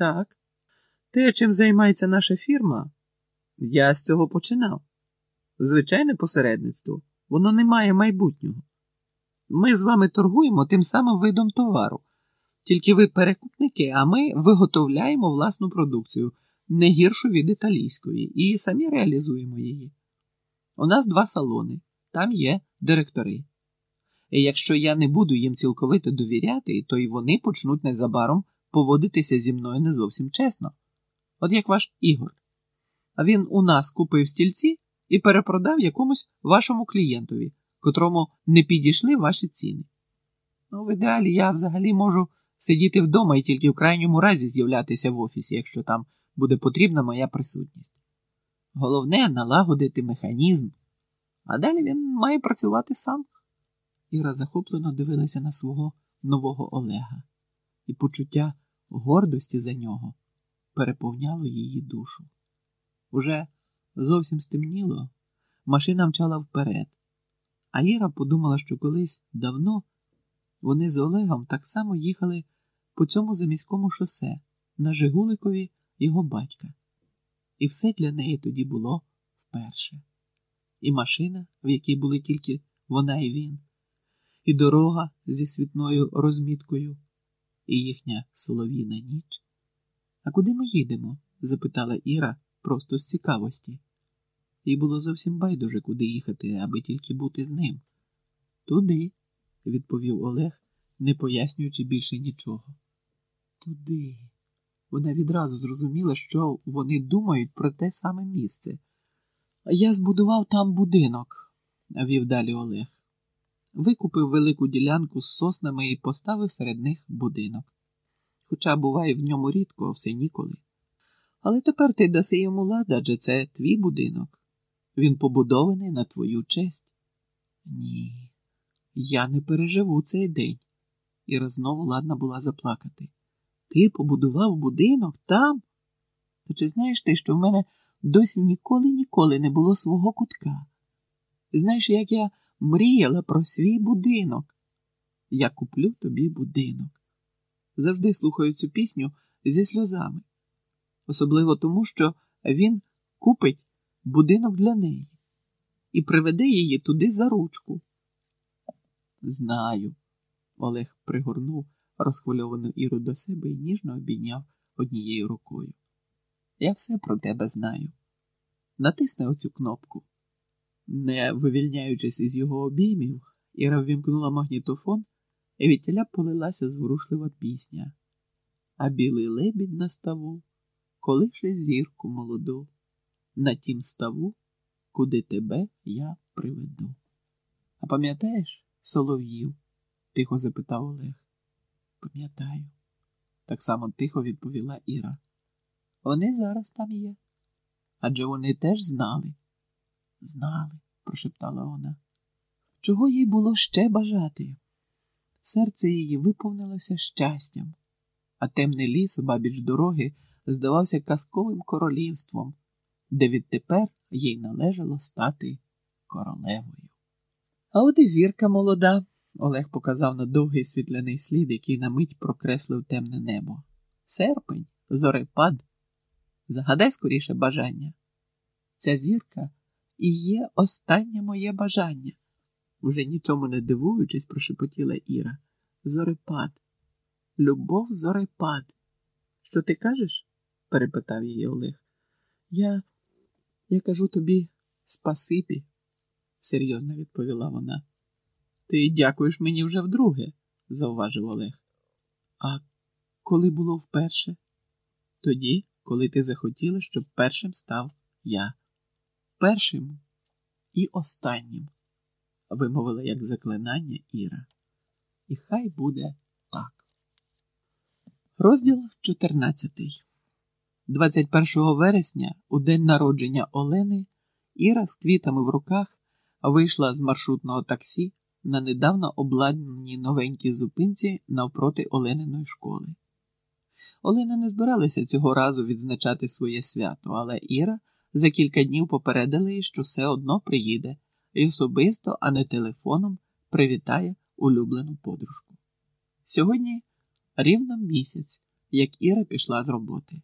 Так. Те, чим займається наша фірма, я з цього починав. Звичайне посередництво, воно не має майбутнього. Ми з вами торгуємо тим самим видом товару. Тільки ви перекупники, а ми виготовляємо власну продукцію, не гіршу від італійської, і самі реалізуємо її. У нас два салони, там є директори. І якщо я не буду їм цілковито довіряти, то й вони почнуть незабаром поводитися зі мною не зовсім чесно. От як ваш Ігор. Він у нас купив стільці і перепродав якомусь вашому клієнтові, котрому не підійшли ваші ціни. Ну, в ідеалі я взагалі можу сидіти вдома і тільки в крайньому разі з'являтися в офісі, якщо там буде потрібна моя присутність. Головне налагодити механізм, а далі він має працювати сам. Іра захоплено дивилася на свого нового Олега, і почуття гордості за нього переповняло її душу. Уже зовсім стемніло, машина мчала вперед, а Іра подумала, що колись давно вони з Олегом так само їхали по цьому заміському шосе на Жигуликові його батька. І все для неї тоді було вперше. І машина, в якій були тільки вона і він, і дорога зі світною розміткою, і їхня солов'їна ніч. А куди ми їдемо? запитала Іра просто з цікавості. Їй було зовсім байдуже, куди їхати, аби тільки бути з ним. Туди, відповів Олег, не пояснюючи більше нічого. Туди. Вона відразу зрозуміла, що вони думають про те саме місце. Я збудував там будинок, вів далі Олег. Викупив велику ділянку з соснами і поставив серед них будинок. Хоча буває в ньому рідко, а все ніколи. Але тепер ти даси йому лад, адже це твій будинок. Він побудований на твою честь. Ні, я не переживу цей день. Іра знову ладна була заплакати. Ти побудував будинок там? Та чи знаєш ти, що в мене досі ніколи ніколи не було свого кутка? Знаєш, як я мріяла про свій будинок? Я куплю тобі будинок. Завжди слухаю цю пісню зі сльозами, особливо тому, що він купить будинок для неї і приведе її туди за ручку. Знаю, Олег пригорнув розхвильовану Іру до себе і ніжно обійняв однією рукою. Я все про тебе знаю. Натисни оцю кнопку. Не вивільняючись із його обіймів, Іра ввімкнула магнітофон, і від тіля полилася зворушлива пісня. А білий лебідь на ставу колише зірку молоду, на тім ставу, куди тебе я приведу. А пам'ятаєш солов'їв? тихо запитав Олег. Пам'ятаю, так само тихо відповіла Іра. Вони зараз там є. Адже вони теж знали. Знали, прошептала вона. Чого їй було ще бажати? Серце її виповнилося щастям, а темний ліс обабіч дороги здавався казковим королівством, де відтепер їй належало стати королевою. А от і зірка молода. Олег показав на довгий світляний слід, який на мить прокреслив темне небо. Серпень, зорепад. Загадай скоріше бажання. Ця зірка і є останнє моє бажання, уже нічому не дивуючись, прошепотіла Іра. Зорепад. Любов зорепад. Що ти кажеш? перепитав її Олег. Я я кажу тобі спасибі, серйозно відповіла вона. Ти дякуєш мені вже вдруге, зауважив Олег. А коли було вперше? Тоді, коли ти захотіла, щоб першим став я. Першим і останнім, вимовила як заклинання Іра. І хай буде так. Розділ 14 21 вересня, у день народження Олени, Іра з квітами в руках вийшла з маршрутного таксі на недавно обладнаній новенькій зупинці навпроти Олениної школи. Олена не збиралася цього разу відзначати своє свято, але Іра за кілька днів попередили, що все одно приїде і особисто, а не телефоном, привітає улюблену подружку. Сьогодні рівно місяць, як Іра пішла з роботи.